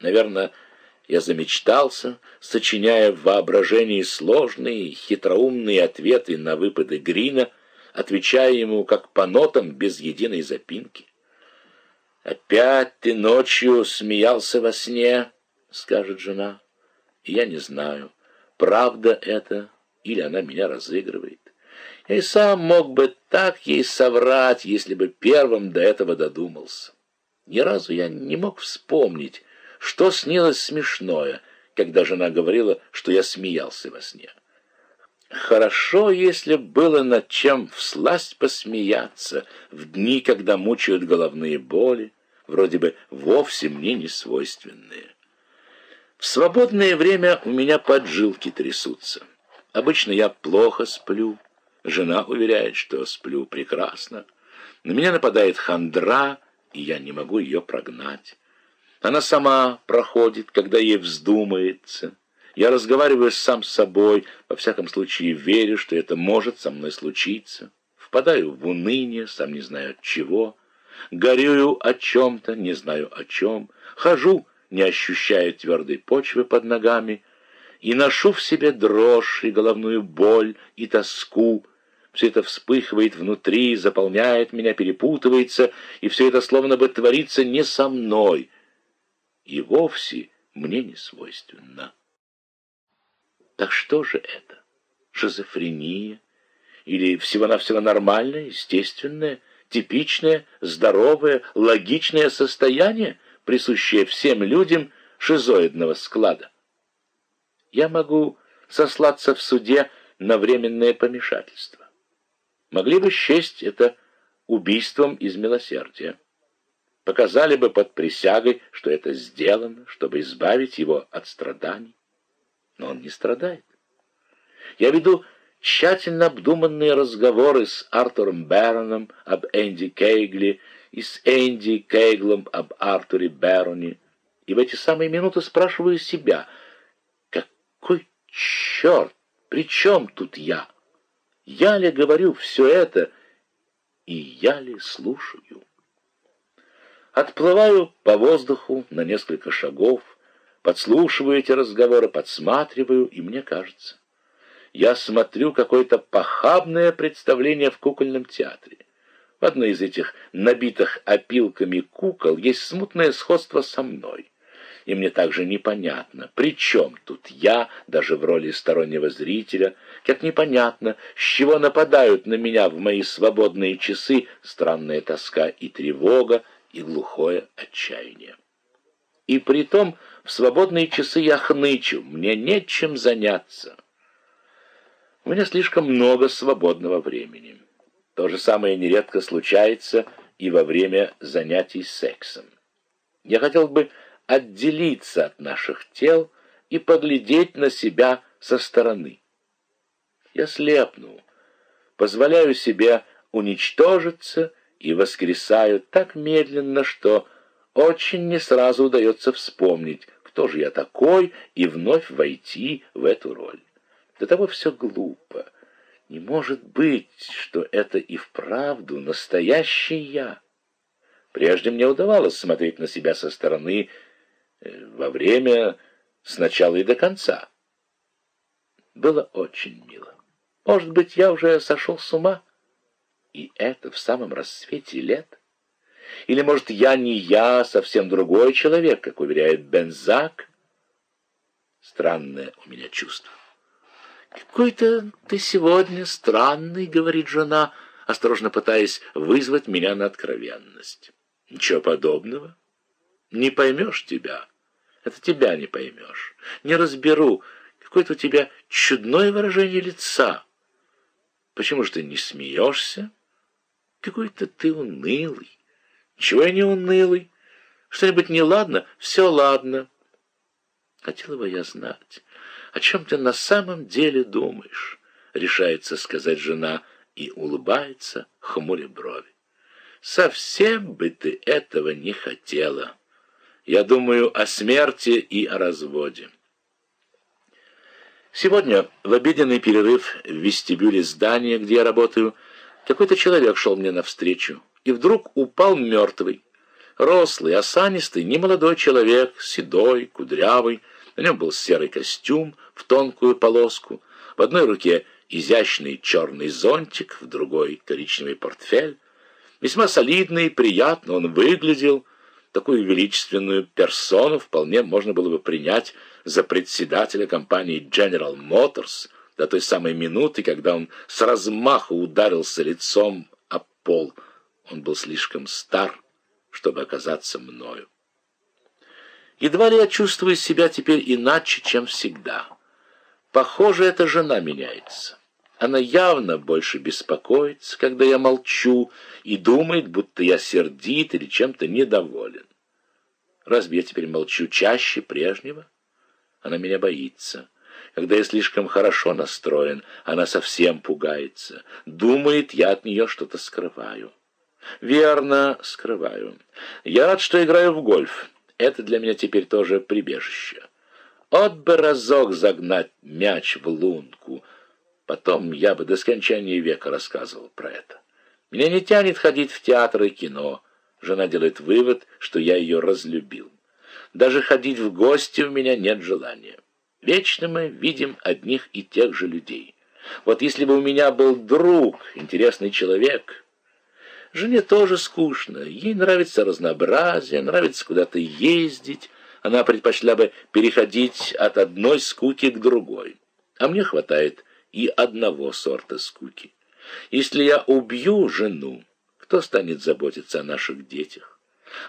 Наверное, я замечтался, сочиняя в воображении сложные, хитроумные ответы на выпады Грина, отвечая ему как по нотам без единой запинки. «Опять ты ночью смеялся во сне», — скажет жена. я не знаю, правда это или она меня разыгрывает. Я и сам мог бы так ей соврать, если бы первым до этого додумался. Ни разу я не мог вспомнить, что снилось смешное, когда жена говорила, что я смеялся во сне. Хорошо, если было над чем всласть посмеяться в дни, когда мучают головные боли, вроде бы вовсе мне не свойственные. В свободное время у меня поджилки трясутся. Обычно я плохо сплю. Жена уверяет, что сплю прекрасно. На меня нападает хандра, и я не могу ее прогнать. Она сама проходит, когда ей вздумается. Я разговариваю сам с собой, во всяком случае верю, что это может со мной случиться. Впадаю в уныние, сам не знаю от чего. Горюю о чем-то, не знаю о чем. Хожу, не ощущая твердой почвы под ногами, и ношу в себе дрожь и головную боль и тоску. Все это вспыхивает внутри, заполняет меня, перепутывается, и все это словно бы творится не со мной — и вовсе мне не свойственно. Так что же это? Шизофрения? Или всего-навсего нормальное, естественное, типичное, здоровое, логичное состояние, присущее всем людям шизоидного склада? Я могу сослаться в суде на временное помешательство. Могли бы счесть это убийством из милосердия показали бы под присягой, что это сделано, чтобы избавить его от страданий. Но он не страдает. Я веду тщательно обдуманные разговоры с Артуром Бэроном об Энди Кейгли и с Энди Кейглом об Артуре Бэроне, и в эти самые минуты спрашиваю себя, какой черт, при чем тут я? Я ли говорю все это, и я ли слушаю? Отплываю по воздуху на несколько шагов, подслушиваю эти разговоры, подсматриваю, и мне кажется, я смотрю какое-то похабное представление в кукольном театре. В одной из этих набитых опилками кукол есть смутное сходство со мной. И мне также непонятно, при чем тут я, даже в роли стороннего зрителя, как непонятно, с чего нападают на меня в мои свободные часы странная тоска и тревога, и глухое отчаяние. И при том в свободные часы я хнычу, мне нечем заняться. У меня слишком много свободного времени. То же самое нередко случается и во время занятий сексом. Я хотел бы отделиться от наших тел и поглядеть на себя со стороны. Я слепну, позволяю себе уничтожиться и воскресаю так медленно, что очень не сразу удается вспомнить, кто же я такой, и вновь войти в эту роль. До того все глупо. Не может быть, что это и вправду настоящий я. Прежде мне удавалось смотреть на себя со стороны э, во время сначала и до конца. Было очень мило. Может быть, я уже сошел с ума? И это в самом рассвете лет? Или, может, я не я, а совсем другой человек, как уверяет Бензак? Странное у меня чувство. «Какой-то ты сегодня странный», — говорит жена, осторожно пытаясь вызвать меня на откровенность. «Ничего подобного. Не поймешь тебя. Это тебя не поймешь. Не разберу. Какое-то у тебя чудное выражение лица. Почему же ты не смеешься?» Какой-то ты унылый. Чего я не унылый? Что-нибудь неладно? Все ладно. Хотела бы я знать, о чем ты на самом деле думаешь, решается сказать жена и улыбается, хмуря брови. Совсем бы ты этого не хотела. Я думаю о смерти и о разводе. Сегодня в обеденный перерыв в вестибюле здания, где я работаю, какой-то человек шел мне навстречу и вдруг упал мертвый. Рослый, осанистый, немолодой человек, седой, кудрявый. На нем был серый костюм в тонкую полоску. В одной руке изящный черный зонтик, в другой коричневый портфель. Весьма солидный приятно он выглядел. Такую величественную персону вполне можно было бы принять за председателя компании General Motors до той самой минуты, когда он с размаху ударился лицом о пол. Он был слишком стар, чтобы оказаться мною. Едва ли я чувствую себя теперь иначе, чем всегда. Похоже, эта жена меняется. Она явно больше беспокоится, когда я молчу, и думает, будто я сердит или чем-то недоволен. Разве я теперь молчу чаще прежнего? Она меня боится. Когда я слишком хорошо настроен, она совсем пугается. Думает, я от нее что-то скрываю. Верно, скрываю. Я рад, что играю в гольф. Это для меня теперь тоже прибежище. От бы разок загнать мяч в лунку — Потом я бы до скончания века рассказывал про это. Меня не тянет ходить в театр и кино. Жена делает вывод, что я ее разлюбил. Даже ходить в гости у меня нет желания. Вечно мы видим одних и тех же людей. Вот если бы у меня был друг, интересный человек... Жене тоже скучно. Ей нравится разнообразие, нравится куда-то ездить. Она предпочла бы переходить от одной скуки к другой. А мне хватает и одного сорта скуки. Если я убью жену, кто станет заботиться о наших детях?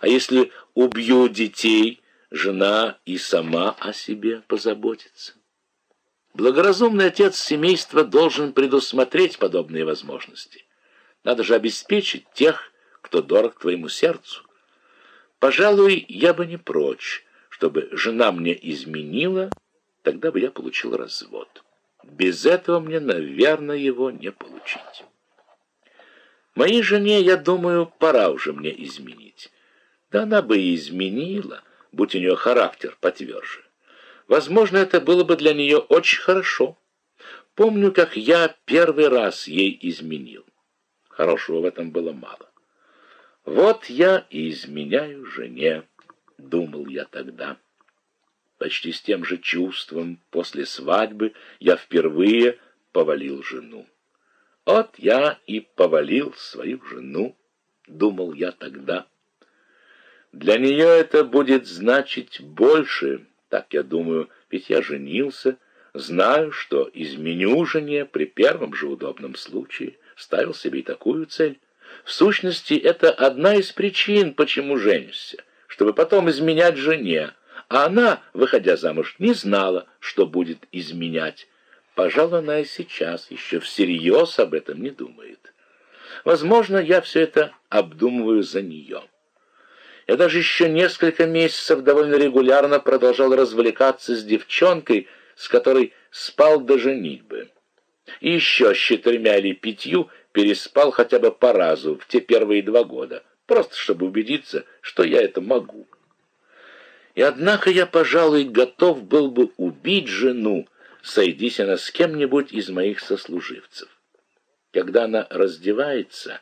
А если убью детей, жена и сама о себе позаботится? Благоразумный отец семейства должен предусмотреть подобные возможности. Надо же обеспечить тех, кто дорог твоему сердцу. Пожалуй, я бы не прочь, чтобы жена мне изменила, тогда бы я получил развод. Без этого мне, наверное, его не получить. Моей жене, я думаю, пора уже мне изменить. Да она бы и изменила, будь у нее характер потверже. Возможно, это было бы для нее очень хорошо. Помню, как я первый раз ей изменил. Хорошего в этом было мало. Вот я и изменяю жене, думал я тогда. Почти с тем же чувством после свадьбы я впервые повалил жену. Вот я и повалил свою жену, думал я тогда. Для нее это будет значить больше, так я думаю, ведь я женился, знаю, что изменю жене при первом же удобном случае, ставил себе и такую цель. В сущности, это одна из причин, почему женишься, чтобы потом изменять жене, а она, выходя замуж, не знала, что будет изменять. Пожалуй, она и сейчас еще всерьез об этом не думает. Возможно, я все это обдумываю за нее. Я даже еще несколько месяцев довольно регулярно продолжал развлекаться с девчонкой, с которой спал до женитьбы. И еще с четырьмя или пятью переспал хотя бы по разу в те первые два года, просто чтобы убедиться, что я это могу. И однако я, пожалуй, готов был бы убить жену, сойдись она с кем-нибудь из моих сослуживцев. Когда она раздевается,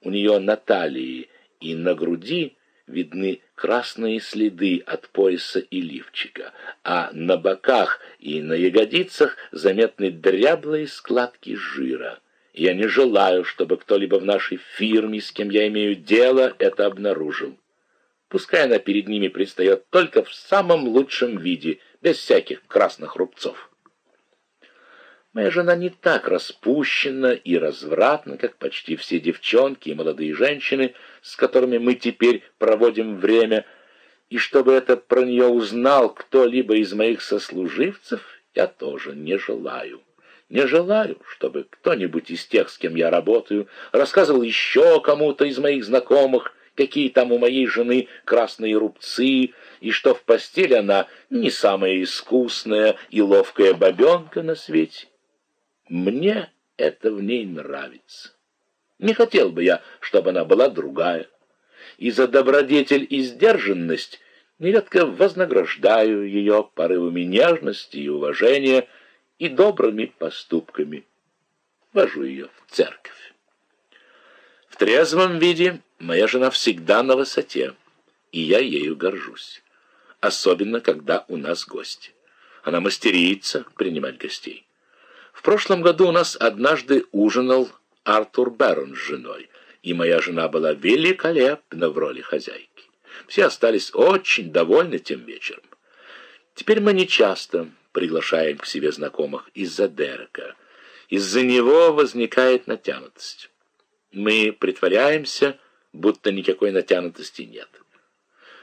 у нее на талии и на груди видны красные следы от пояса и лифчика, а на боках и на ягодицах заметны дряблые складки жира. Я не желаю, чтобы кто-либо в нашей фирме, с кем я имею дело, это обнаружил. Пускай она перед ними предстает только в самом лучшем виде, без всяких красных рубцов. Моя жена не так распущена и развратна, как почти все девчонки и молодые женщины, с которыми мы теперь проводим время, и чтобы это про нее узнал кто-либо из моих сослуживцев, я тоже не желаю. Не желаю, чтобы кто-нибудь из тех, с кем я работаю, рассказывал еще кому-то из моих знакомых, какие там у моей жены красные рубцы, и что в постели она не самая искусная и ловкая бабенка на свете. Мне это в ней нравится. Не хотел бы я, чтобы она была другая. И за добродетель и сдержанность нередко вознаграждаю ее порывами нежности и уважения и добрыми поступками. Вожу ее в церковь. В трезвом виде моя жена всегда на высоте. и я ею горжусь. Особенно, когда у нас гости. Она мастерица принимать гостей. В прошлом году у нас однажды ужинал Артур Бэрон с женой, и моя жена была великолепна в роли хозяйки. Все остались очень довольны тем вечером. Теперь мы не часто приглашаем к себе знакомых из-за Дерека. Из-за него возникает натянутость. Мы притворяемся, будто никакой натянутости нет.